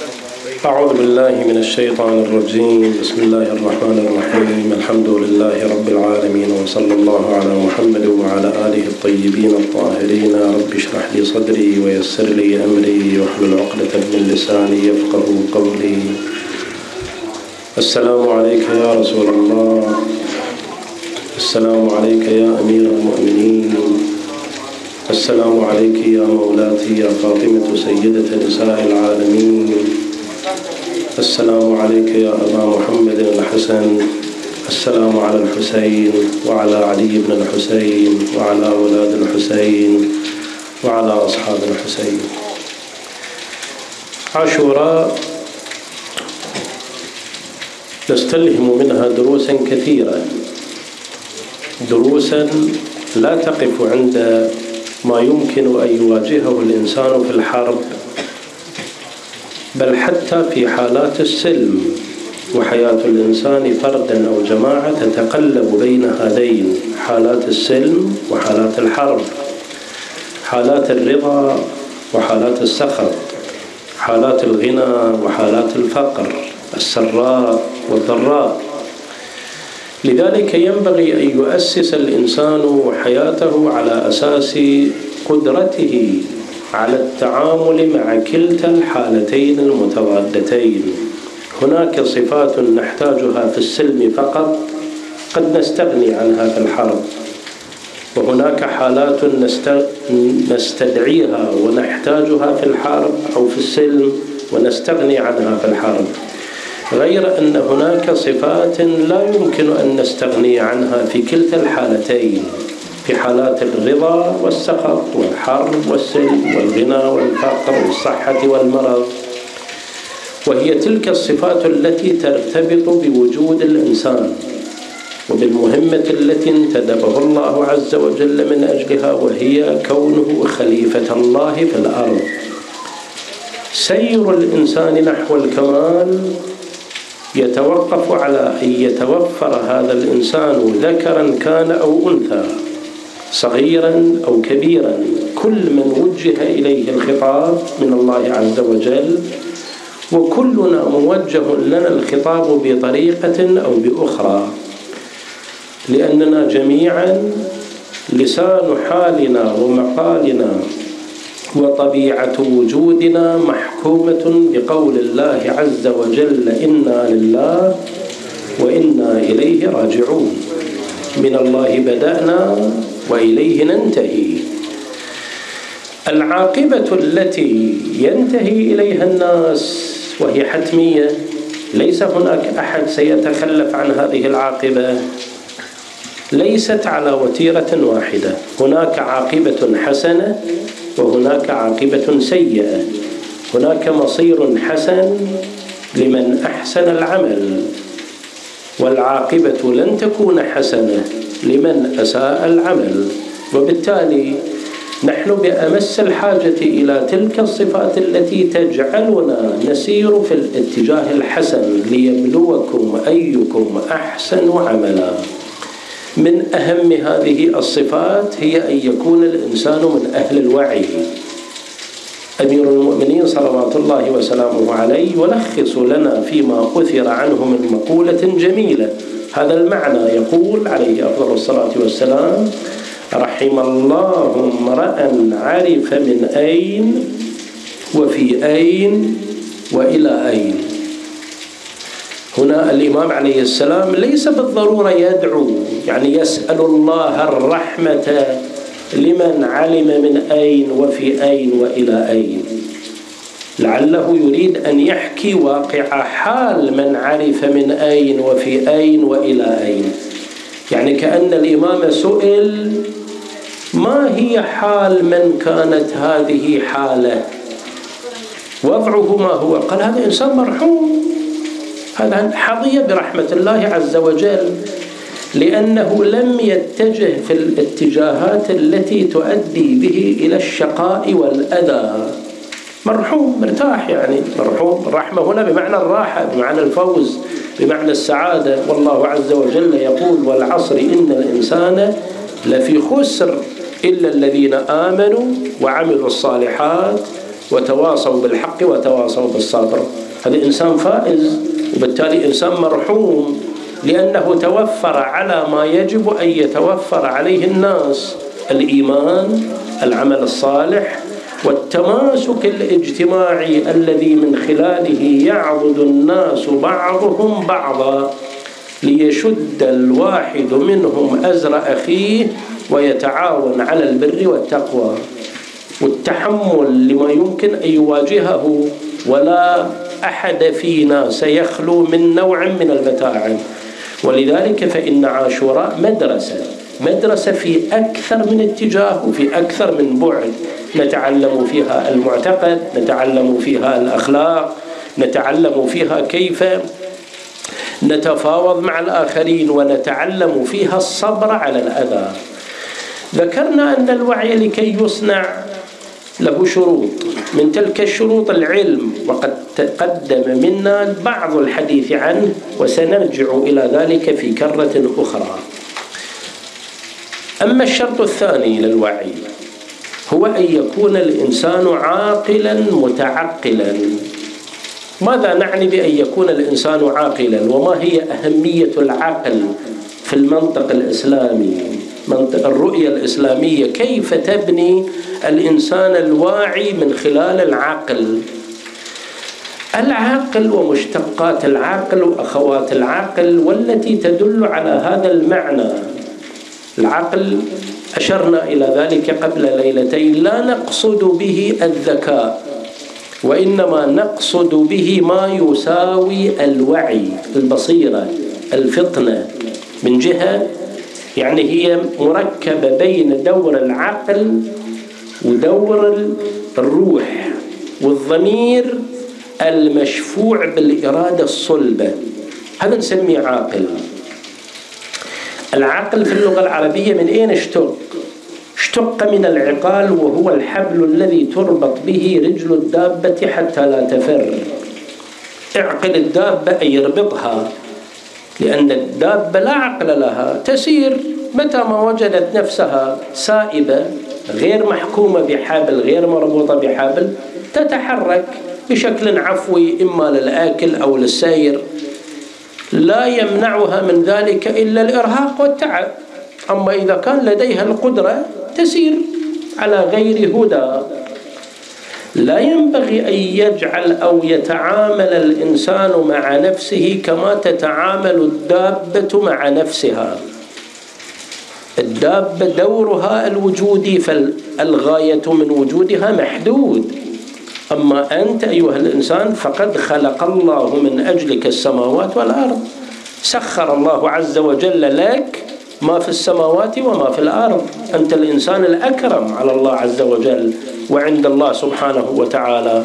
أعوذ بالله من الشيطان الرجيم. بسم الله الرحمن الرحيم. الحمد لله رب العالمين وصلى الله على محمد وعلى آله الطيبين الطاهرين. رب اشرح لي صدري ويسر لي أمري واحلل عقدة من لساني يفقه قولي. السلام عليك يا رسول الله. السلام عليك يا أمير المؤمنين. السلام عليك يا مولاتي يا فاطمة سيدة نساء العالمين. السلام عليك يا أبا محمد الحسن. السلام على الحسين وعلى علي بن الحسين وعلى أولاد الحسين وعلى أصحاب الحسين. عاشوراء نستلهم منها دروسا كثيرة دروسا لا تقف عند ما يمكن أن يواجهه الإنسان في الحرب بل حتى في حالات السلم وحياة الإنسان فردا أو جماعة تتقلب بين هذين حالات السلم وحالات الحرب حالات الرضا وحالات السخط حالات الغنى وحالات الفقر السراء والضراء. لذلك ينبغي أن يؤسس الإنسان حياته على أساس قدرته على التعامل مع كلتا الحالتين المتضادتين هناك صفات نحتاجها في السلم فقط قد نستغني عنها في الحرب. وهناك حالات نستدعيها ونحتاجها في الحرب أو في السلم ونستغني عنها في الحرب. غير أن هناك صفات لا يمكن أن نستغني عنها في كلتا الحالتين في حالات الرضا والسخط والحرب والسلم والغنى والفقر والصحة والمرض. وهي تلك الصفات التي ترتبط بوجود الإنسان وبالمهمة التي انتدبه الله عز وجل من أجلها وهي كونه خليفة الله في الأرض. سير الإنسان نحو الكمال يتوقف على أن يتوفر هذا الإنسان ذكرا كان أو أنثى صغيرا أو كبيرا كل من وجه إليه الخطاب من الله عز وجل وكلنا موجه لنا الخطاب بطريقة أو بأخرى. لأننا جميعا لسان حالنا ومقالنا وطبيعة وجودنا محكومة بقول الله عز وجل إنا لله وإنا إليه راجعون. من الله بدأنا وإليه ننتهي. العاقبة التي ينتهي إليها الناس وهي حتمية ليس هناك أحد سيتخلف عن هذه العاقبة. ليست على وتيرة واحدة. هناك عاقبة حسنة وهناك عاقبة سيئة. هناك مصير حسن لمن أحسن العمل. والعاقبة لن تكون حسنة لمن أساء العمل. وبالتالي نحن بأمس الحاجة إلى تلك الصفات التي تجعلنا نسير في الاتجاه الحسن ليبلوكم أيكم أحسن عملا. من أهم هذه الصفات هي أن يكون الإنسان من أهل الوعي. أمير المؤمنين صلوات الله وسلامه عليه يلخص لنا فيما أثر عنه من مقولة جميلة. هذا المعنى يقول عليه أفضل الصلاة والسلام رحم الله امرأ عرف من أين وفي أين وإلى أين. هنا الإمام عليه السلام ليس بالضرورة يدعو يعني يسأل الله الرحمة لمن علم من أين وفي أين وإلى أين. لعله يريد أن يحكي واقع حال من عرف من أين وفي أين وإلى أين. يعني كأن الإمام سئل ما هي حال من كانت هذه حالة؟ وضعه ما هو؟ قال هذا إنسان مرحوم. هذا حظي برحمة الله عز وجل لأنه لم يتجه في الاتجاهات التي تؤدي به إلى الشقاء والأذى. مرحوم مرتاح يعني. مرحوم الرحمة هنا بمعنى الراحة بمعنى الفوز بمعنى السعادة. والله عز وجل يقول والعصر إن الإنسان لفي خسر إلا الذين آمنوا وعملوا الصالحات وتواصوا بالحق وتواصوا بالصبر. هذا إنسان فائز وبالتالي إنسان مرحوم لأنه توفر على ما يجب أن يتوفر عليه الناس الإيمان العمل الصالح والتماسك الاجتماعي الذي من خلاله يعبد الناس بعضهم بعضا ليشد الواحد منهم أزر أخيه ويتعاون على البر والتقوى. والتحمل لما يمكن أن يواجهه ولا أحد فينا سيخلو من نوع من المتاعب. ولذلك فإن عاشوراء مدرسة مدرسة في أكثر من اتجاه وفي أكثر من بعد. نتعلم فيها المعتقد نتعلم فيها الأخلاق نتعلم فيها كيف نتفاوض مع الآخرين ونتعلم فيها الصبر على الأذى. ذكرنا أن الوعي لكي يصنع له شروط. من تلك الشروط العلم وقد تقدم منا بعض الحديث عنه وسنرجع إلى ذلك في كرة أخرى. أما الشرط الثاني للوعي هو أن يكون الإنسان عاقلا متعقلا. ماذا نعني بأن يكون الإنسان عاقلا؟ وما هي أهمية العقل في المنطق الإسلامي؟ منطق الرؤية الإسلامية. كيف تبني الإنسان الواعي من خلال العقل؟ العقل ومشتقات العقل وأخوات العقل والتي تدل على هذا المعنى. العقل أشرنا إلى ذلك قبل ليلتين لا نقصد به الذكاء وإنما نقصد به ما يساوي الوعي البصيرة الفطنة. من جهة يعني هي مركبة بين دور العقل ودور الروح والضمير المشفوع بالإرادة الصلبة. هذا نسميه عاقل. العقل في اللغة العربية من أين اشتق؟ اشتق من العقال وهو الحبل الذي تربط به رجل الدابة حتى لا تفر. اعقل الدابة أي اربطها. لأن الدابة لا عقل لها تسير متى ما وجدت نفسها سائبة غير محكومة بحبل غير مربوطة بحبل تتحرك بشكل عفوي إما للآكل أو للسير. لا يمنعها من ذلك إلا الإرهاق والتعب. أما إذا كان لديها القدرة تسير على غير هدى. لا ينبغي أن يجعل أو يتعامل الإنسان مع نفسه كما تتعامل الدابة مع نفسها. الدابة دورها الوجودي فالغاية من وجودها محدود. أما أنت أيها الإنسان فقد خلق الله من أجلك السماوات والأرض. سخر الله عز وجل لك ما في السماوات وما في الأرض. أنت الإنسان الأكرم على الله عز وجل وعند الله سبحانه وتعالى.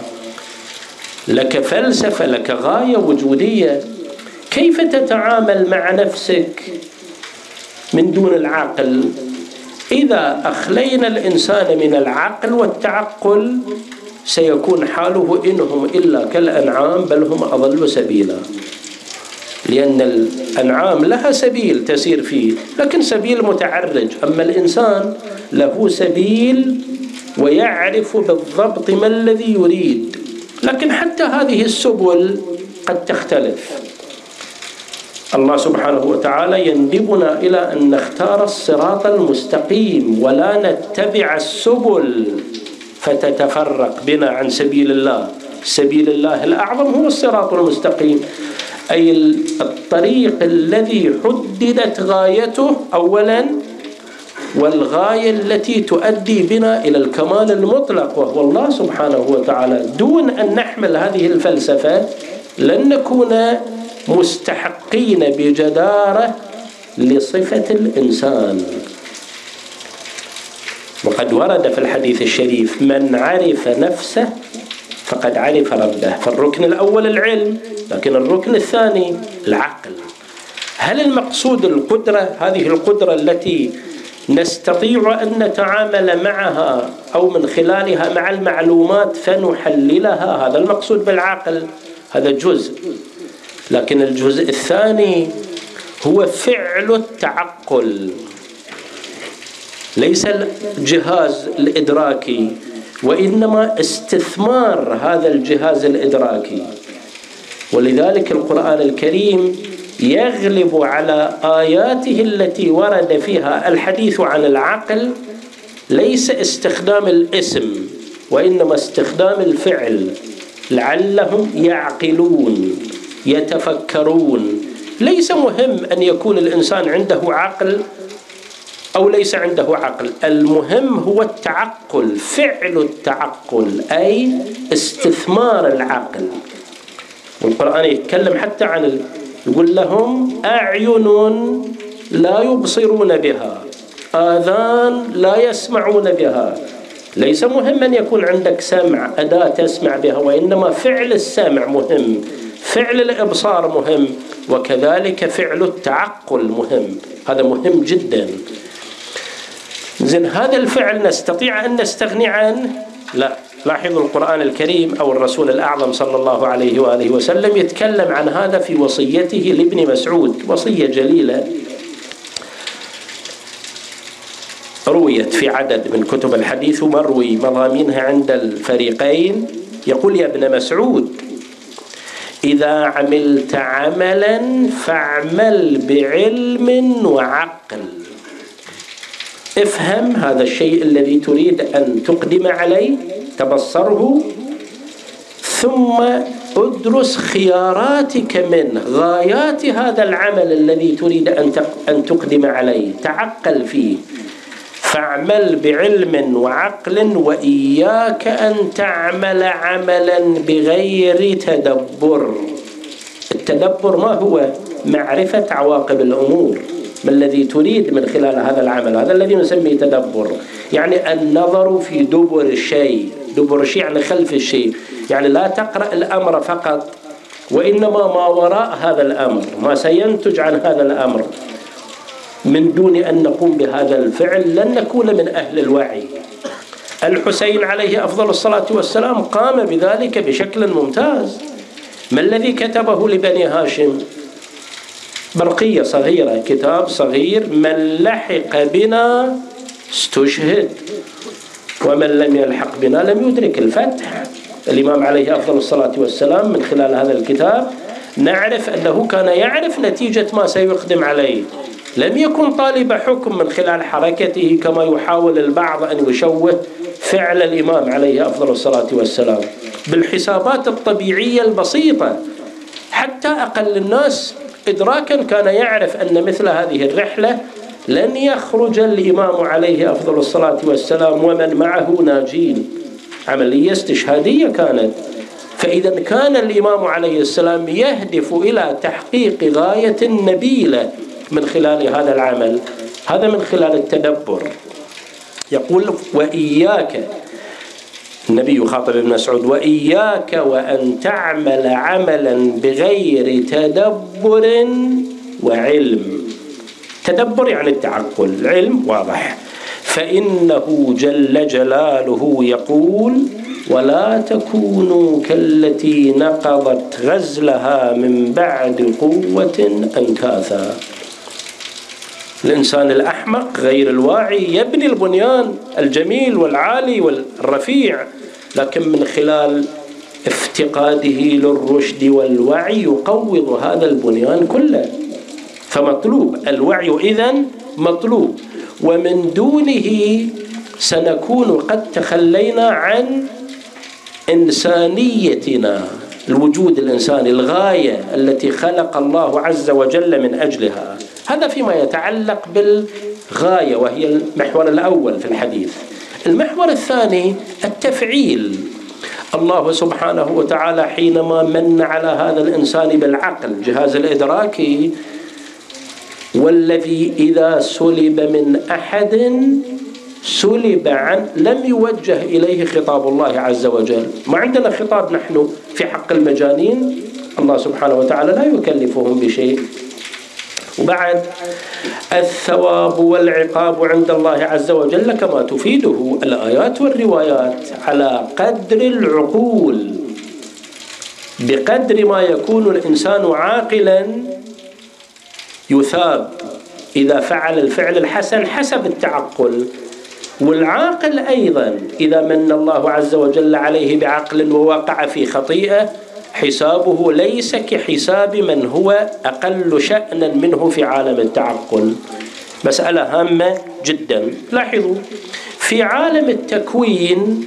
لك فلسفة لك غاية وجودية. كيف تتعامل مع نفسك من دون العقل؟ إذا أخلينا الإنسان من العقل والتعقل سيكون حاله إنهم إلا كالأنعام بل هم أضل سبيلا. لأن الأنعام لها سبيل تسير فيه لكن سبيل متعرج. أما الإنسان له سبيل ويعرف بالضبط ما الذي يريد. لكن حتى هذه السبل قد تختلف. الله سبحانه وتعالى يندبنا إلى أن نختار الصراط المستقيم ولا نتبع السبل فتتفرق بنا عن سبيل الله. سبيل الله الأعظم هو الصراط المستقيم. أي الطريق الذي حددت غايته أولا والغاية التي تؤدي بنا إلى الكمال المطلق وهو الله سبحانه وتعالى. دون أن نحمل هذه الفلسفة لن نكون مستحقين بجدارة لصفة الإنسان. وقد ورد في الحديث الشريف من عرف نفسه فقد عرف ربه. فالركن الأول العلم. لكن الركن الثاني العقل. هل المقصود القدرة هذه القدرة التي نستطيع أن نتعامل معها أو من خلالها مع المعلومات فنحللها؟ هذا المقصود بالعقل هذا جزء. لكن الجزء الثاني هو فعل التعقل. ليس الجهاز الإدراكي وإنما استثمار هذا الجهاز الإدراكي. ولذلك القرآن الكريم يغلب على آياته التي ورد فيها الحديث عن العقل ليس استخدام الاسم وإنما استخدام الفعل. لعلهم يعقلون يتفكرون. ليس مهم أن يكون الإنسان عنده عقل أو ليس عنده عقل. المهم هو التعقل فعل التعقل أي استثمار العقل. والقرآن يتكلم حتى عن يقول لهم أعين لا يبصرون بها آذان لا يسمعون بها. ليس مهم أن يكون عندك سمع أداة تسمع بها وإنما فعل السمع مهم فعل الإبصار مهم وكذلك فعل التعقل مهم. هذا مهم جدا. زين هذا الفعل نستطيع أن نستغني عنه؟ لا. لاحظوا القرآن الكريم أو الرسول الأعظم صلى الله عليه وآله وسلم يتكلم عن هذا في وصيته لابن مسعود وصية جليلة رويت في عدد من كتب الحديث ومروي مضامينها عند الفريقين. يقول يا ابن مسعود إذا عملت عملا فاعمل بعلم وعقل. افهم هذا الشيء الذي تريد أن تقدم عليه. تبصره ثم ادرس خياراتك منه غايات هذا العمل الذي تريد أن تقدم عليه. تعقل فيه. فاعمل بعلم وعقل وإياك أن تعمل عملا بغير تدبر. التدبر ما هو؟ معرفة عواقب الأمور. ما الذي تريد من خلال هذا العمل؟ هذا الذي نسميه تدبر. يعني النظر في دبر الشيء. دبر الشيء يعني خلف الشيء. يعني لا تقرأ الأمر فقط وإنما ما وراء هذا الأمر ما سينتج عن هذا الأمر. من دون أن نقوم بهذا الفعل لن نكون من أهل الوعي. الحسين عليه أفضل الصلاة والسلام قام بذلك بشكل ممتاز. ما الذي كتبه لبني هاشم؟ برقية صغيرة كتاب صغير من لحق بنا استشهد. ومن لم يلحق بنا لم يدرك الفتح. الإمام عليه أفضل الصلاة والسلام من خلال هذا الكتاب نعرف أنه كان يعرف نتيجة ما سيقدم عليه. لم يكن طالب حكم من خلال حركته كما يحاول البعض أن يشوه فعل الإمام عليه أفضل الصلاة والسلام. بالحسابات الطبيعية البسيطة. حتى أقل الناس إدراكا كان يعرف أن مثل هذه الرحلة لن يخرج الإمام عليه أفضل الصلاة والسلام ومن معه ناجين. عملية استشهادية كانت. فإذا كان الإمام عليه السلام يهدف إلى تحقيق غاية نبيلة من خلال هذا العمل. هذا من خلال التدبر. يقول وإياك النبي يخاطب ابن مسعود وإياك وأن تعمل عملا بغير تدبر وعلم. تدبر يعني التعقل علم واضح. فإنه جل جلاله يقول ولا تكونوا كالتي نقضت غزلها من بعد قوة أنكاثا. الإنسان الأحمق غير الواعي يبني البنيان الجميل والعالي والرفيع لكن من خلال افتقاده للرشد والوعي يقوض هذا البنيان كله. فمطلوب. الوعي إذن مطلوب. ومن دونه سنكون قد تخلينا عن إنسانيتنا الوجود الإنساني الغاية التي خلق الله عز وجل من أجلها. هذا فيما يتعلق بالغاية وهي المحور الأول في الحديث. المحور الثاني التفعيل. الله سبحانه وتعالى حينما من على هذا الإنسان بالعقل الجهاز الإدراكي والذي إذا سلب من أحد سلب عن لم يوجه إليه خطاب الله عز وجل. ما عندنا خطاب نحن في حق المجانين. الله سبحانه وتعالى لا يكلفهم بشيء. وبعد الثواب والعقاب عند الله عز وجل كما تفيده الآيات والروايات على قدر العقول. بقدر ما يكون الإنسان عاقلا يثاب إذا فعل الفعل الحسن حسب التعقل والعاقل أيضا إذا من الله عز وجل عليه بعقل ووقع في خطيئة حسابه ليس كحساب من هو أقل شأنا منه في عالم التعقل. مسألة هامة جدا. لاحظوا في عالم التكوين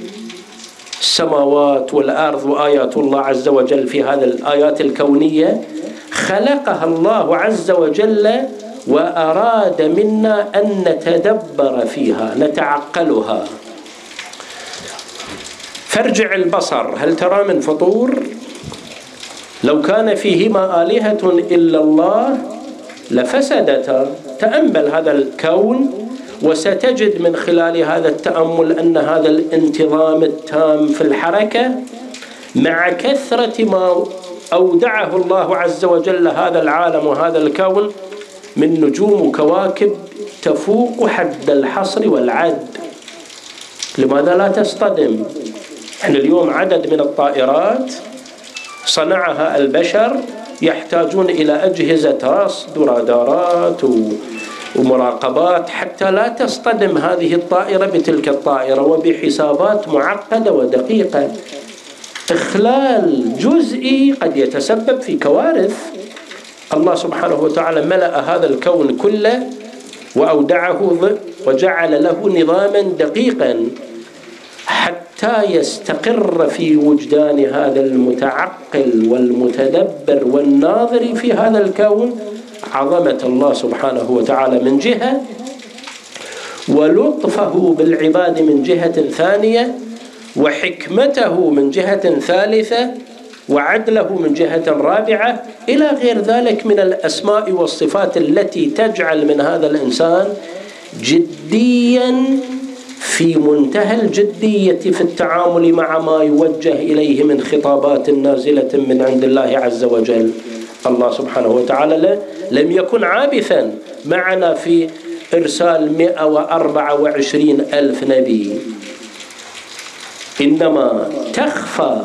السماوات والأرض وآيات الله عز وجل في هذه الآيات الكونية خلقها الله عز وجل وأراد منا أن نتدبر فيها نتعقلها. فارجع البصر هل ترى من فطور؟ لو كان فيهما آلهة إلا الله لفسدتا تأمل هذا الكون وستجد من خلال هذا التأمل أن هذا الانتظام التام في الحركة مع كثرة ما أودعه الله عز وجل هذا العالم وهذا الكون من نجوم وكواكب تفوق حد الحصر والعد. لماذا لا تصطدم؟ إحنا اليوم عدد من الطائرات صنعها البشر يحتاجون إلى أجهزة رصد ورادارات ومراقبات حتى لا تصطدم هذه الطائرة بتلك الطائرة وبحسابات معقدة ودقيقة. إخلال جزئي قد يتسبب في كوارث. الله سبحانه وتعالى ملأ هذا الكون كله وأودعه وجعل له نظاما دقيقا حتى يستقر في وجدان هذا المتعقل والمتدبر والناظر في هذا الكون. عظمة الله سبحانه وتعالى من جهة ولطفه بالعباد من جهة ثانية. وحكمته من جهة ثالثة وعدله من جهة رابعة إلى غير ذلك من الأسماء والصفات التي تجعل من هذا الإنسان جديا في منتهى الجدية في التعامل مع ما يوجه إليه من خطابات نازلة من عند الله عز وجل. الله سبحانه وتعالى لم يكن عابثا معنا في إرسال 124 ألف نبي. إنما تخفى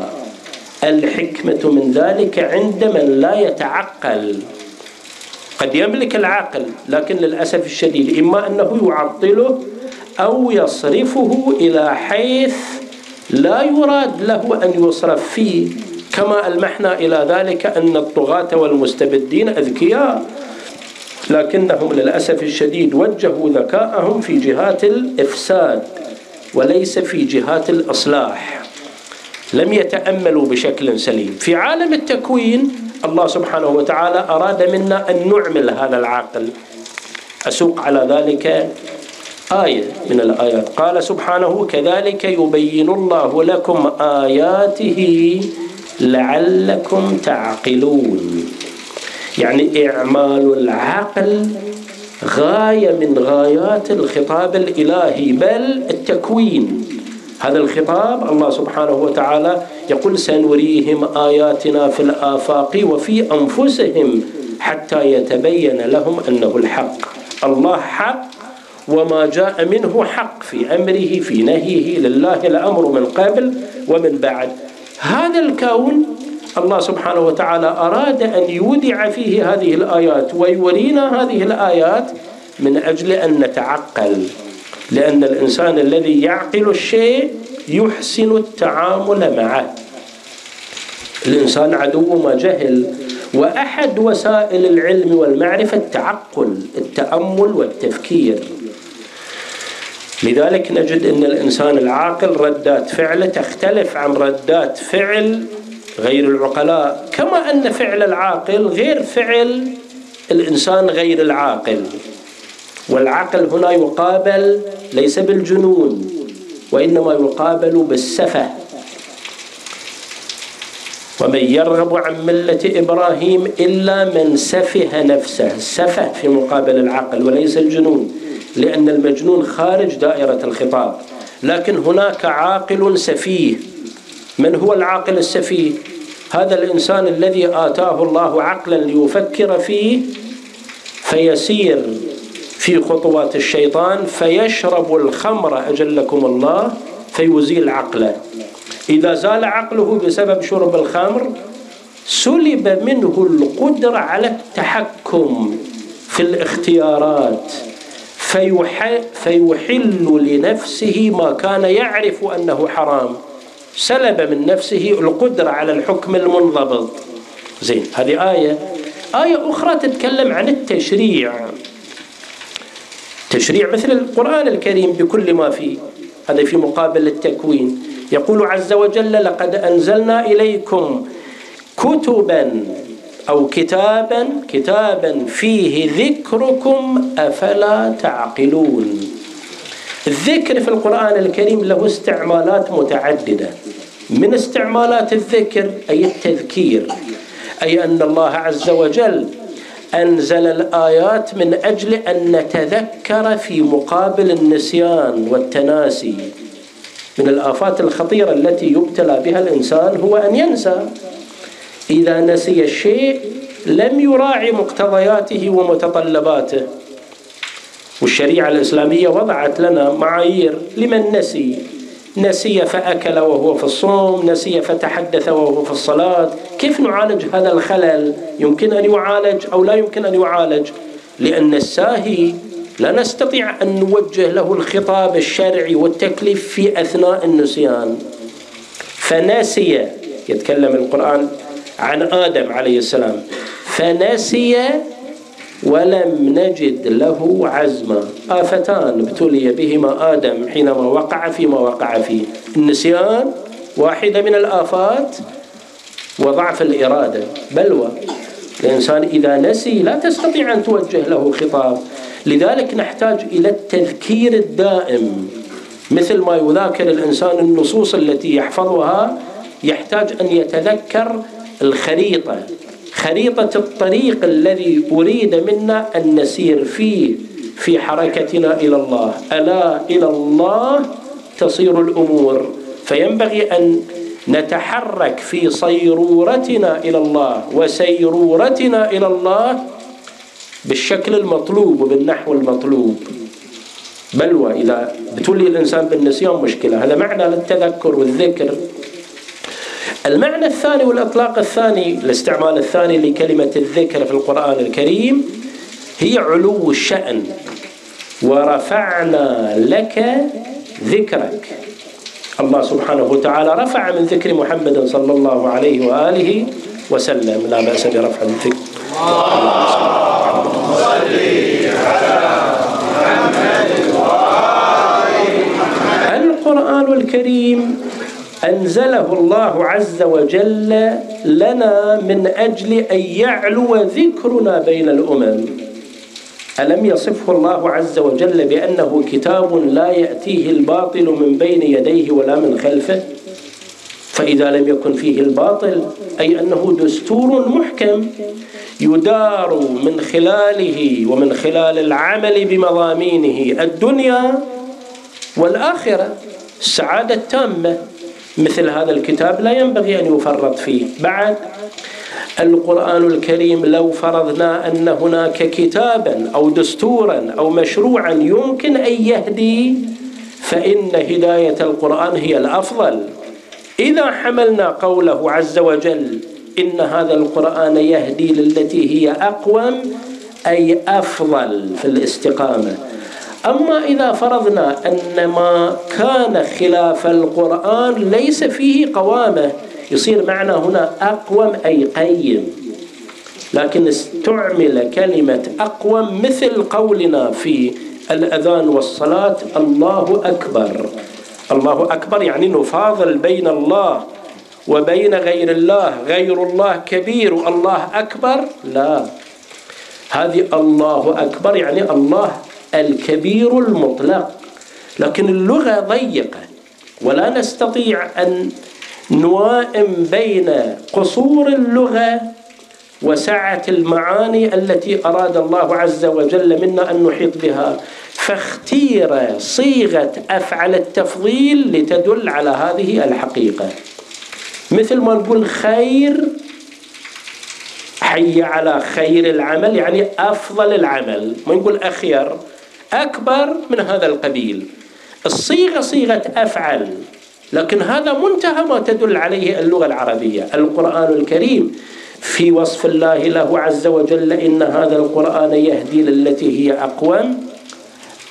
الحكمة من ذلك عند من لا يتعقل. قد يملك العقل لكن للأسف الشديد إما أنه يعطله أو يصرفه إلى حيث لا يراد له أن يصرف فيه. كما ألمحنا إلى ذلك أن الطغاة والمستبدين أذكياء لكنهم للأسف الشديد وجهوا ذكاءهم في جهات الإفساد. وليس في جهات الإصلاح. لم يتأملوا بشكل سليم. في عالم التكوين الله سبحانه وتعالى أراد منا أن نعمل هذا العقل. أسوق على ذلك آية من الآيات. قال سبحانه كذلك يبين الله لكم آياته لعلكم تعقلون. يعني إعمال العقل غاية من غايات الخطاب الإلهي بل التكوين. هذا الخطاب الله سبحانه وتعالى يقول سنريهم آياتنا في الآفاق وفي أنفسهم حتى يتبين لهم أنه الحق. الله حق وما جاء منه حق في أمره في نهيه لله الأمر من قبل ومن بعد. هذا الكون الله سبحانه وتعالى أراد أن يودع فيه هذه الآيات ويورينا هذه الآيات من أجل أن نتعقل. لأن الإنسان الذي يعقل الشيء يحسن التعامل معه. الإنسان عدو ما جهل وأحد وسائل العلم والمعرفة التعقل التأمل والتفكير. لذلك نجد أن الإنسان العاقل ردات فعله تختلف عن ردات فعل غير العقلاء. كما أن فعل العاقل غير فعل الإنسان غير العاقل. والعقل هنا يقابل ليس بالجنون وإنما يقابل بالسفة. ومن يرغب عن ملة إبراهيم إلا من سفه نفسه. السفه في مقابل العقل وليس الجنون لأن المجنون خارج دائرة الخطاب. لكن هناك عاقل سفيه. من هو العاقل السفيه؟ هذا الإنسان الذي آتاه الله عقلا ليفكر فيه فيسير في خطوات الشيطان فيشرب الخمر أجلكم الله فيزيل عقله. إذا زال عقله بسبب شرب الخمر سلب منه القدرة على التحكم في الاختيارات فيحل لنفسه ما كان يعرف أنه حرام. سلب من نفسه القدرة على الحكم المنضبط. زين هذه آية. آية أخرى تتكلم عن التشريع. تشريع مثل القرآن الكريم بكل ما فيه. هذا في مقابل التكوين. يقول عز وجل لقد أنزلنا إليكم كتبا أو كتابا كتابا فيه ذكركم أفلا تعقلون. الذكر في القرآن الكريم له استعمالات متعددة. من استعمالات الذكر أي التذكير أي أن الله عز وجل أنزل الآيات من أجل أن نتذكر في مقابل النسيان والتناسي. من الآفات الخطيرة التي يبتلى بها الإنسان هو أن ينسى. إذا نسي الشيء لم يراعي مقتضياته ومتطلباته. والشريعة الإسلامية وضعت لنا معايير لمن نسي. نسي فأكل وهو في الصوم نسي فتحدث وهو في الصلاة. كيف نعالج هذا الخلل؟ يمكن أن يعالج أو لا يمكن أن يعالج؟ لأن الساهي لا نستطيع أن نوجه له الخطاب الشرعي والتكليف في أثناء النسيان. فنسي يتكلم القرآن عن آدم عليه السلام. فنسي ولم نجد له عزما. آفتان ابتلي بهما آدم حينما وقع فيما وقع فيه. النسيان واحدة من الآفات وضعف الإرادة. بلوى. الإنسان إذا نسي لا تستطيع أن توجه له خطاب لذلك نحتاج إلى التذكير الدائم. مثل ما يذاكر الإنسان النصوص التي يحفظها يحتاج أن يتذكر الخريطة. خريطة الطريق الذي أريد منا أن نسير فيه في حركتنا إلى الله. ألا إلى الله تصير الأمور. فينبغي أن نتحرك في صيرورتنا إلى الله. وسيرورتنا إلى الله بالشكل المطلوب وبالنحو المطلوب. بلوى إذا بتولي الإنسان بالنسيان مشكلة. هذا معنى للتذكر والذكر. المعنى الثاني والإطلاق الثاني الاستعمال الثاني لكلمة الذكر في القرآن الكريم هي علو الشأن. ورفعنا لك ذكرك. الله سبحانه وتعالى رفع من ذكر محمد صلى الله عليه وآله وسلم. لا بأس برفع الذكر اللهم على محمد القرآن الكريم أنزله الله عز وجل لنا من أجل أن يعلو ذكرنا بين الأمم. ألم يصفه الله عز وجل بأنه كتاب لا يأتيه الباطل من بين يديه ولا من خلفه؟ فإذا لم يكن فيه الباطل أي أنه دستور محكم يدار من خلاله ومن خلال العمل بمضامينه الدنيا والآخرة السعادة التامة. مثل هذا الكتاب لا ينبغي أن يفرط فيه. بعد القرآن الكريم لو فرضنا أن هناك كتابا أو دستورا أو مشروعا يمكن أن يهدي فإن هداية القرآن هي الأفضل. إذا حملنا قوله عز وجل إن هذا القرآن يهدي للتي هي أقوم أي أفضل في الاستقامة. أما إذا فرضنا أن ما كان خلاف القرآن ليس فيه قوامة يصير معنى هنا أقوم أي قيم. لكن استعمل كلمة أقوم مثل قولنا في الأذان والصلاة الله أكبر. الله أكبر يعني نفاضل بين الله وبين غير الله غير الله كبير الله أكبر. لا. هذه الله أكبر يعني الله الكبير المطلق. لكن اللغة ضيقة ولا نستطيع أن نوائم بين قصور اللغة وسعة المعاني التي أراد الله عز وجل منا أن نحيط بها. فاختير صيغة أفعل التفضيل لتدل على هذه الحقيقة. مثل ما نقول خير حي على خير العمل يعني أفضل العمل. ما نقول أخير. أكبر من هذا القبيل. الصيغة صيغة أفعل لكن هذا منتهى ما تدل عليه اللغة العربية. القرآن الكريم في وصف الله له عز وجل إن هذا القرآن يهدي للتي هي أقوم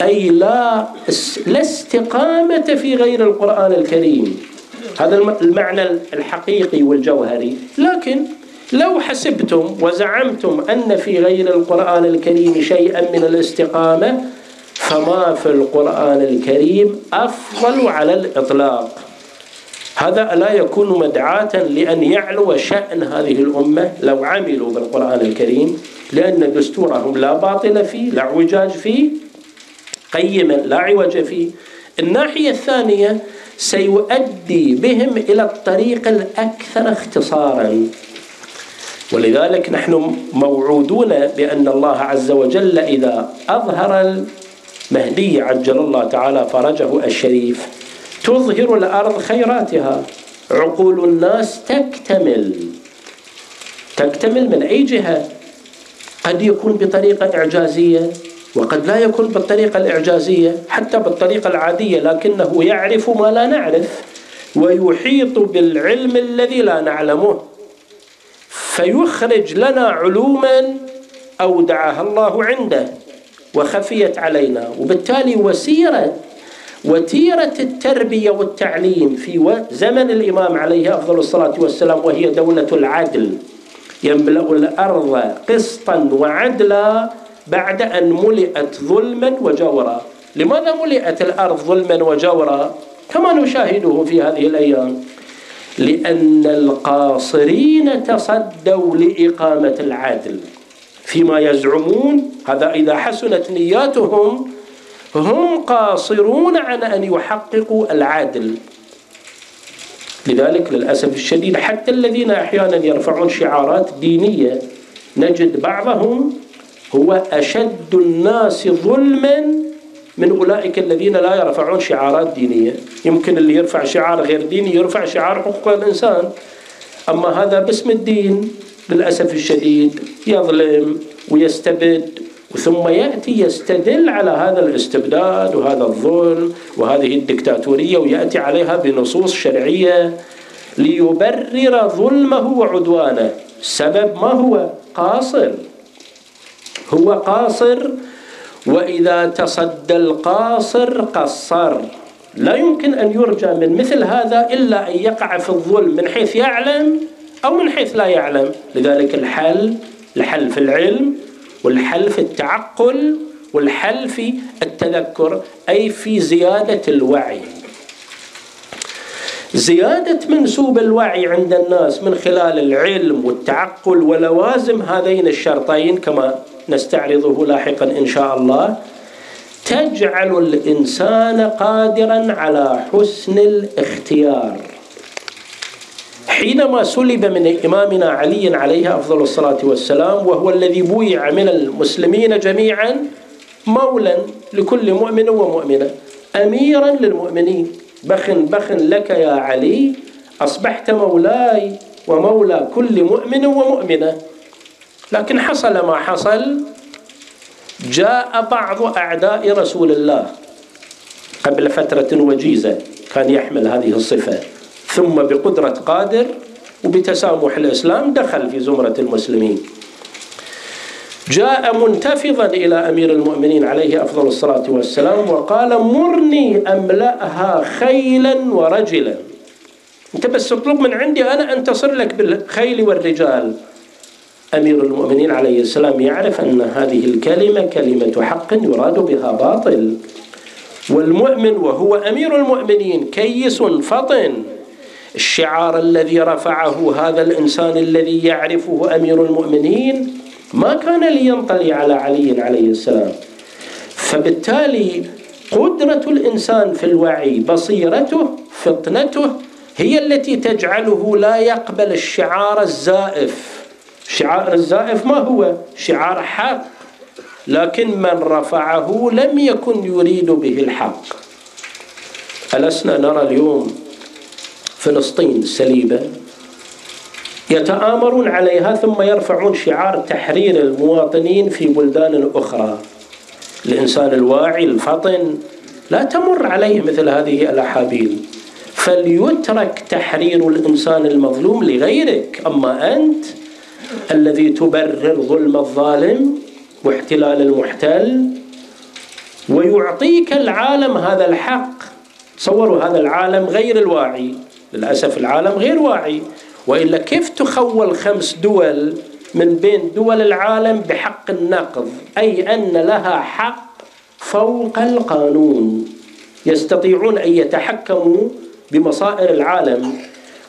أي لا لا استقامة في غير القرآن الكريم. هذا المعنى الحقيقي والجوهري. لكن لو حسبتم وزعمتم أن في غير القرآن الكريم شيئا من الاستقامة فما في القرآن الكريم أفضل على الإطلاق. هذا لا يكون مدعاة لأن يعلو شأن هذه الأمة لو عملوا بالقرآن الكريم لأن دستورهم لا باطل فيه لا اعوجاج فيه قيما لا عوج فيه. الناحية الثانية سيؤدي بهم إلى الطريق الأكثر اختصارا. ولذلك نحن موعودون بأن الله عز وجل إذا أظهر المهدي عجل الله تعالى فرجه الشريف. تظهر الأرض خيراتها. عقول الناس تكتمل. تكتمل من أي جهة؟ قد يكون بطريقة إعجازية وقد لا يكون بالطريقة الإعجازية حتى بالطريقة العادية لكنه يعرف ما لا نعرف ويحيط بالعلم الذي لا نعلمه. فيخرج لنا علوما أودعها الله عنده. وخفيت علينا. وبالتالي وسيرة وتيرة التربية والتعليم في زمن الإمام عليه أفضل الصلاة والسلام وهي دولة العدل. يملأ الأرض قسطا وعدلا بعد أن ملئت ظلما وجورا لماذا ملئت الأرض ظلما وجورا كما نشاهده في هذه الأيام. لأن القاصرين تصدوا لإقامة العدل. فيما يزعمون هذا إذا حسنت نياتهم هم قاصرون عن أن يحققوا العدل لذلك للأسف الشديد حتى الذين أحيانا يرفعون شعارات دينية نجد بعضهم هو أشد الناس ظلما من أولئك الذين لا يرفعون شعارات دينية. يمكن اللي يرفع شعار غير ديني يرفع شعار حقوق الإنسان. أما هذا باسم الدين. للأسف الشديد يظلم ويستبد ثم يأتي يستدل على هذا الاستبداد وهذا الظلم وهذه الدكتاتورية ويأتي عليها بنصوص شرعية ليبرر ظلمه وعدوانه. السبب ما هو؟ قاصر. هو قاصر وإذا تصدى القاصر قصر. لا يمكن أن يرجى من مثل هذا إلا أن يقع في الظلم من حيث يعلم أو من حيث لا يعلم. لذلك الحل الحل في العلم والحل في التعقل والحل في التذكر أي في زيادة الوعي. زيادة منسوب الوعي عند الناس من خلال العلم والتعقل ولوازم هذين الشرطين كما نستعرضه لاحقا إن شاء الله تجعل الإنسان قادرا على حسن الاختيار. حينما سلب من إمامنا علي عليه أفضل الصلاة والسلام وهو الذي بويع من المسلمين جميعا مولا لكل مؤمن ومؤمنة أميرا للمؤمنين. بخ بخ لك يا علي أصبحت مولاي ومولى كل مؤمن ومؤمنة. لكن حصل ما حصل جاء بعض أعداء رسول الله. قبل فترة وجيزة كان يحمل هذه الصفة. ثم بقدرة قادر وبتسامح الإسلام دخل في زمرة المسلمين. جاء منتفضا إلى أمير المؤمنين عليه أفضل الصلاة والسلام وقال مرني أملأها خيلا ورجلا. أنت بس اطلب من عندي أنا أنتصر لك بالخيل والرجال. أمير المؤمنين عليه السلام يعرف أن هذه الكلمة كلمة حق يراد بها باطل. والمؤمن وهو أمير المؤمنين كيس فطن. الشعار الذي رفعه هذا الإنسان الذي يعرفه أمير المؤمنين ما كان لينطلي على علي عليه السلام. فبالتالي قدرة الإنسان في الوعي بصيرته فطنته هي التي تجعله لا يقبل الشعار الزائف. الشعار الزائف ما هو؟ شعار حق. لكن من رفعه لم يكن يريد به الحق. ألسنا نرى اليوم فلسطين السليبة يتآمرون عليها ثم يرفعون شعار تحرير المواطنين في بلدان أخرى. الإنسان الواعي الفطن لا تمر عليه مثل هذه الأحابيل. فليترك تحرير الإنسان المظلوم لغيرك أما أنت الذي تبرر ظلم الظالم واحتلال المحتل ويعطيك العالم هذا الحق. تصوروا هذا العالم غير الواعي. للأسف العالم غير واعي. وإلا كيف تخول خمس دول من بين دول العالم بحق النقض؟ أي أن لها حق فوق القانون. يستطيعون أن يتحكموا بمصائر العالم.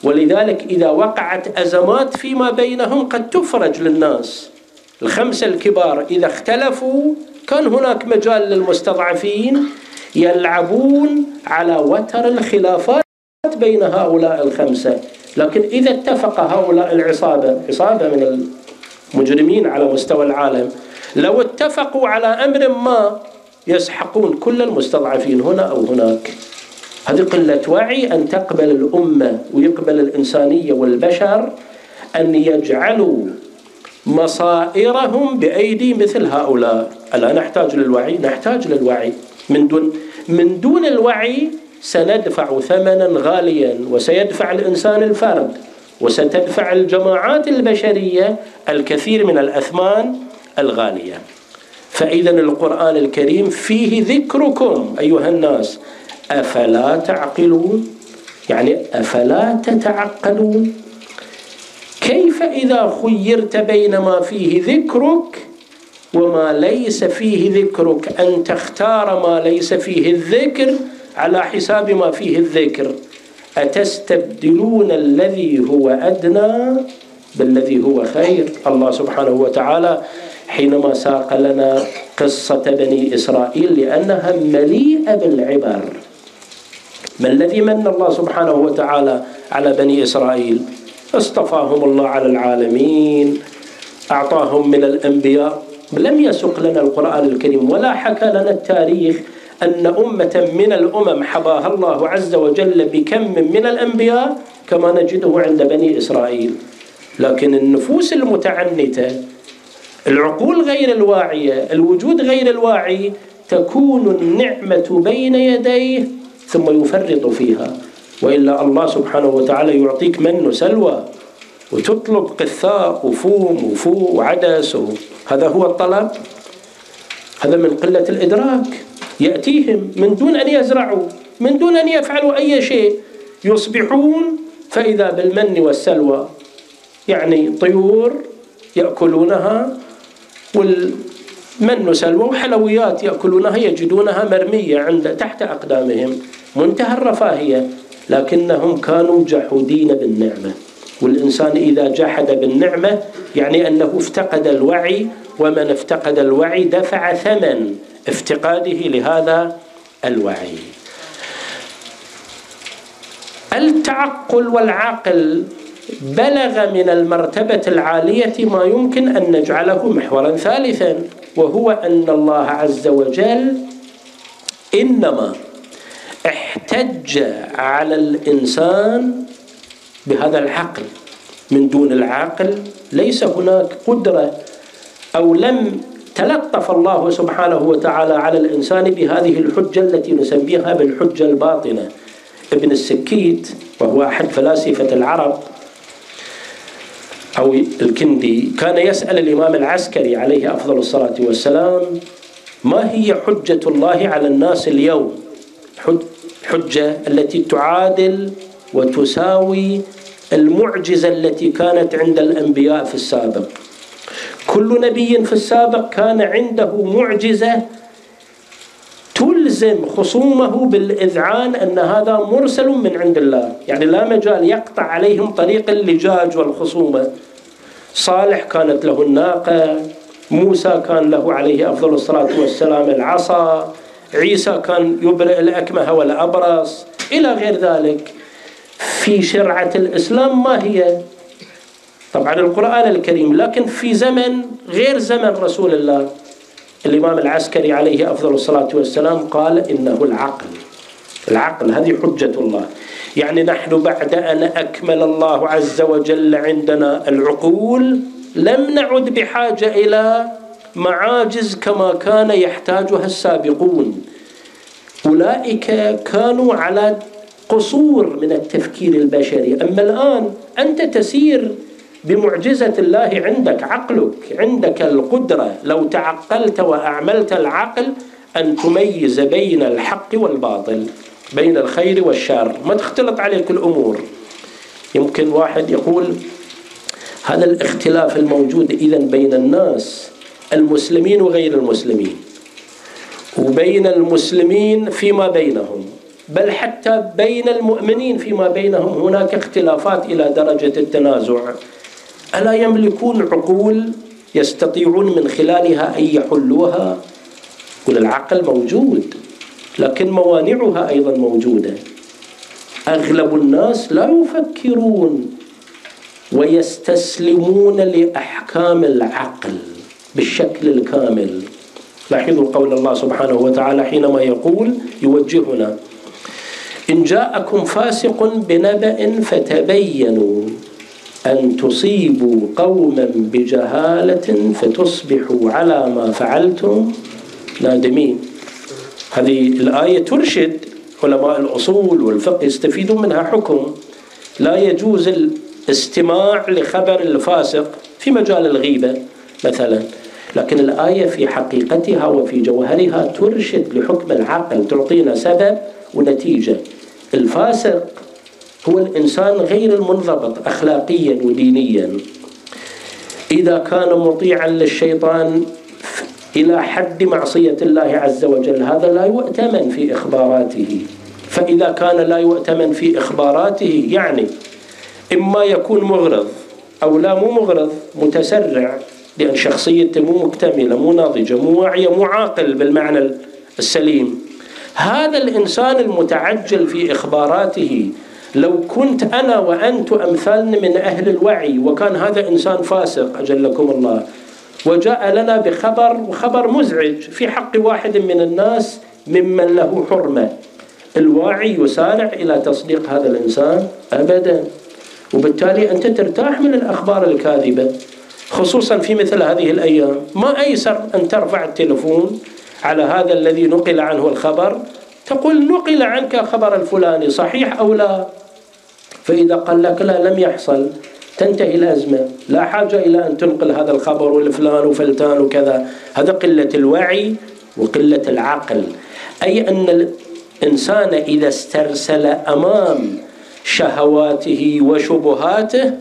ولذلك إذا وقعت أزمات فيما بينهم قد تفرج للناس. الخمسة الكبار إذا اختلفوا كان هناك مجال للمستضعفين يلعبون على وتر الخلافات. بين هؤلاء الخمسة لكن إذا اتفق هؤلاء العصابة عصابة من المجرمين على مستوى العالم لو اتفقوا على أمر ما يسحقون كل المستضعفين هنا أو هناك هذه قلة وعي أن تقبل الأمة ويقبل الإنسانية والبشر أن يجعلوا مصائرهم بأيدي مثل هؤلاء ألا نحتاج للوعي؟ نحتاج للوعي من دون من دون الوعي سندفع ثمنا غاليا وسيدفع الإنسان الفرد وستدفع الجماعات البشرية الكثير من الأثمان الغالية. فإذا القرآن الكريم فيه ذكركم أيها الناس. أفلا تعقلون؟ يعني أفلا تتعقلون؟ كيف إذا خيرت بين ما فيه ذكرك وما ليس فيه ذكرك؟ أن تختار ما ليس فيه الذكر على حساب ما فيه الذكر. أتستبدلون الذي هو أدنى بالذي هو خير؟ الله سبحانه وتعالى حينما ساق لنا قصة بني إسرائيل لأنها مليئة بالعبر. ما الذي من الله سبحانه وتعالى على بني إسرائيل؟ اصطفاهم الله على العالمين أعطاهم من الأنبياء. لم يسق لنا القرآن الكريم ولا حكى لنا التاريخ. أن أمة من الأمم حباها الله عز وجل بكم من الأنبياء كما نجده عند بني إسرائيل. لكن النفوس المتعنتة العقول غير الواعية الوجود غير الواعي تكون النعمة بين يديه ثم يفرط فيها. وإلا الله سبحانه وتعالى يعطيك من وسلوى وتطلب قثاء وفوم وفو وعدس هذا هو الطلب. هذا من قلة الإدراك. يأتيهم من دون أن يزرعوا من دون أن يفعلوا أي شيء. يصبحون فإذا بالمن والسلوى يعني طيور يأكلونها والمن سلوى وحلويات يأكلونها يجدونها مرمية عند تحت أقدامهم منتهى الرفاهية لكنهم كانوا جحودين بالنعمة. والإنسان إذا جحد بالنعمة يعني أنه افتقد الوعي ومن افتقد الوعي دفع ثمن افتقاده لهذا الوعي. التعقل والعقل بلغ من المرتبة العالية ما يمكن أن نجعله محورا ثالثا وهو أن الله عز وجل إنما احتج على الإنسان بهذا العقل. من دون العقل ليس هناك قدرة أو لم تلطف الله سبحانه وتعالى على الإنسان بهذه الحجة التي نسميها بالحجة الباطنة. ابن السكيت وهو أحد فلاسفة العرب أو الكندي كان يسأل الإمام العسكري عليه أفضل الصلاة والسلام ما هي حجة الله على الناس اليوم؟ الحجة التي تعادل وتساوي المعجزة التي كانت عند الأنبياء في السابق. كل نبي في السابق كان عنده معجزة تلزم خصومه بالإذعان أن هذا مرسل من عند الله. يعني لا مجال يقطع عليهم طريق اللجاج والخصومة. صالح كانت له الناقة موسى كان له عليه أفضل الصلاة والسلام العصا عيسى كان يبرئ الأكمه والأبرص إلى غير ذلك. في شرعة الإسلام ما هي؟ طبعا القرآن الكريم لكن في زمن غير زمن رسول الله. الإمام العسكري عليه أفضل الصلاة والسلام قال إنه العقل. العقل هذه حجة الله. يعني نحن بعد أن أكمل الله عز وجل عندنا العقول لم نعد بحاجة إلى معاجز كما كان يحتاجها السابقون. أولئك كانوا على قصور من التفكير البشري. أما الآن أنت تسير بمعجزة الله عندك عقلك عندك القدرة. لو تعقلت وأعملت العقل أن تميز بين الحق والباطل بين الخير والشر. ما تختلط عليك الأمور. يمكن واحد يقول هذا الاختلاف الموجود إذا بين الناس المسلمين وغير المسلمين. وبين المسلمين فيما بينهم. بل حتى بين المؤمنين فيما بينهم هناك اختلافات إلى درجة التنازع. ألا يملكون عقول يستطيعون من خلالها أن يحلوها؟ يقول العقل موجود لكن موانعها أيضا موجودة. أغلب الناس لا يفكرون ويستسلمون لأحكام العقل بالشكل الكامل. لاحظوا قول الله سبحانه وتعالى حينما يقول يوجهنا إن جاءكم فاسق بنبأ فتبينوا أن تصيبوا قوما بجهالة فتصبحوا على ما فعلتم. نادمين. هذه الآية ترشد علماء الأصول والفقه يستفيدون منها حكم. لا يجوز الاستماع لخبر الفاسق في مجال الغيبة مثلا. لكن الآية في حقيقتها وفي جوهرها ترشد لحكم العقل تعطينا سبب ونتيجة. الفاسق هو الإنسان غير المنضبط أخلاقيا ودينيا. إذا كان مطيعا للشيطان إلى حد معصية الله عز وجل هذا لا يؤتمن في إخباراته. فإذا كان لا يؤتمن في إخباراته يعني إما يكون مغرض أو لا مو مغرض متسرع لأن شخصيته مو مكتملة مو ناضجة مو واعية مو عاقل بالمعنى السليم. هذا الإنسان المتعجل في إخباراته. لو كنت أنا وأنت أمثالنا من أهل الوعي وكان هذا إنسان فاسق أجلكم الله. وجاء لنا بخبر وخبر مزعج في حق واحد من الناس ممن له حرمة. الواعي يسارع إلى تصديق هذا الإنسان أبدا. وبالتالي أنت ترتاح من الأخبار الكاذبة خصوصا في مثل هذه الأيام. ما أيسر أن ترفع التلفون على هذا الذي نقل عنه الخبر تقول نقل عنك خبر الفلاني صحيح أو لا؟ فإذا قال لك لا لم يحصل. تنتهي الأزمة. لا حاجة إلى أن تنقل هذا الخبر والفلان وفلتان وكذا. هذا قلة الوعي وقلة العقل. أي أن الإنسان إذا استرسل أمام شهواته وشبهاته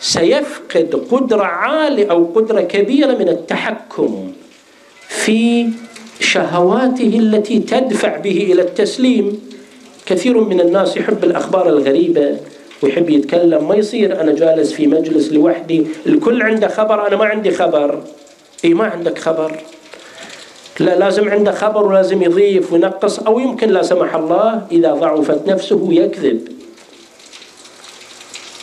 سيفقد قدرة عالية أو قدرة كبيرة من التحكم في شهواته التي تدفع به إلى التسليم. كثير من الناس يحب الأخبار الغريبة ويحب يتكلم ما يصير أنا جالس في مجلس لوحدي الكل عنده خبر أنا ما عندي خبر. إي ما عندك خبر. لا لازم عنده خبر ولازم يضيف وينقص أو يمكن لا سمح الله إذا ضعفت نفسه يكذب.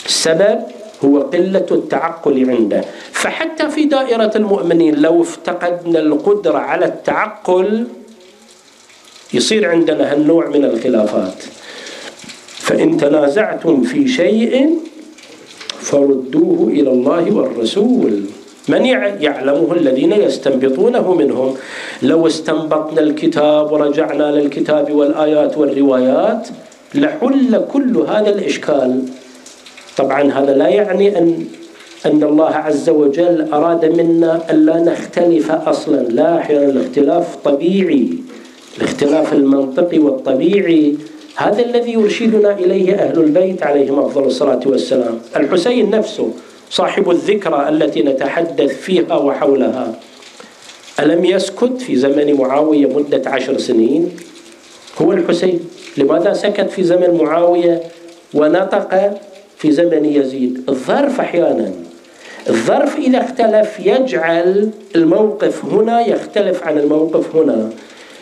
السبب؟ هو قلة التعقل عنده. فحتى في دائرة المؤمنين لو افتقدنا القدرة على التعقل يصير عندنا هالنوع من الخلافات. فإن تنازعتم في شيء فردوه إلى الله والرسول. من يعلمه الذين يستنبطونه منهم؟ لو استنبطنا الكتاب ورجعنا للكتاب والآيات والروايات لحل كل هذا الإشكال. طبعا هذا لا يعني أن أن الله عز وجل أراد منا ألا نختلف أصلا. لا أحيانا الاختلاف طبيعي. الاختلاف المنطقي والطبيعي. هذا الذي يرشدنا إليه أهل البيت عليهم أفضل الصلاة والسلام. الحسين نفسه صاحب الذكرى التي نتحدث فيها وحولها. ألم يسكت في زمن معاوية مدة عشر سنين؟ هو الحسين. لماذا سكت في زمن معاوية ونطق في زمن يزيد. الظرف أحيانا الظرف إذا اختلف يجعل الموقف هنا يختلف عن الموقف هنا.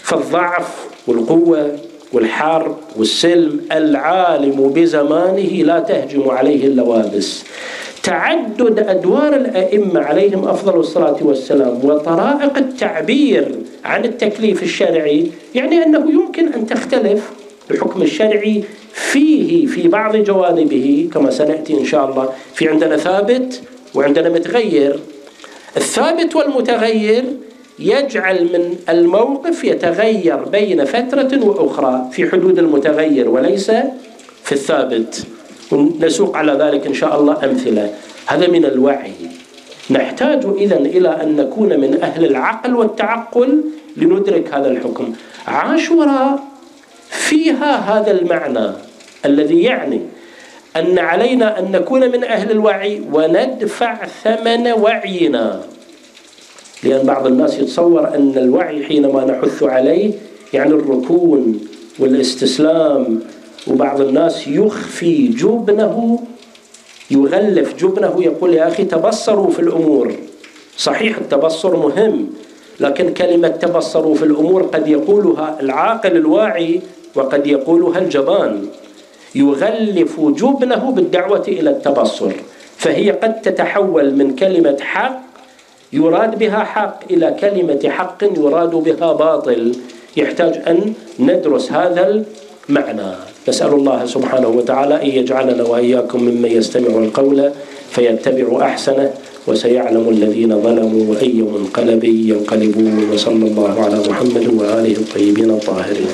فالضعف والقوة والحرب والسلم العالم بزمانه لا تهجم عليه اللوابس. تعدد أدوار الأئمة عليهم أفضل الصلاة والسلام وطرائق التعبير عن التكليف الشرعي يعني أنه يمكن أن تختلف الحكم الشرعي فيه في بعض جوانبه كما سنأتي إن شاء الله في عندنا ثابت وعندنا متغير. الثابت والمتغير يجعل من الموقف يتغير بين فترة وأخرى في حدود المتغير وليس في الثابت. ونسوق على ذلك إن شاء الله أمثلة. هذا من الوعي. نحتاج إذن إلى أن نكون من أهل العقل والتعقل لندرك هذا الحكم. عاشوراء فيها هذا المعنى. الذي يعني أن علينا أن نكون من أهل الوعي وندفع ثمن وعينا. لأن بعض الناس يتصور أن الوعي حينما نحث عليه يعني الركون والاستسلام وبعض الناس يخفي جبنه يغلف جبنه يقول يا أخي تبصروا في الأمور. صحيح التبصر مهم لكن كلمة تبصروا في الأمور قد يقولها العاقل الواعي وقد يقولها الجبان. يغلف جبنه بالدعوة إلى التبصر فهي قد تتحول من كلمة حق يراد بها حق إلى كلمة حق يراد بها باطل. يحتاج أن ندرس هذا المعنى. نسأل الله سبحانه وتعالى أن يجعلنا وإياكم ممن يستمع القول فيتبع أحسنه وسيعلم الذين ظلموا أي منقلب ينقلبون. وصلى الله على محمد وآله الطيبين الطاهرين.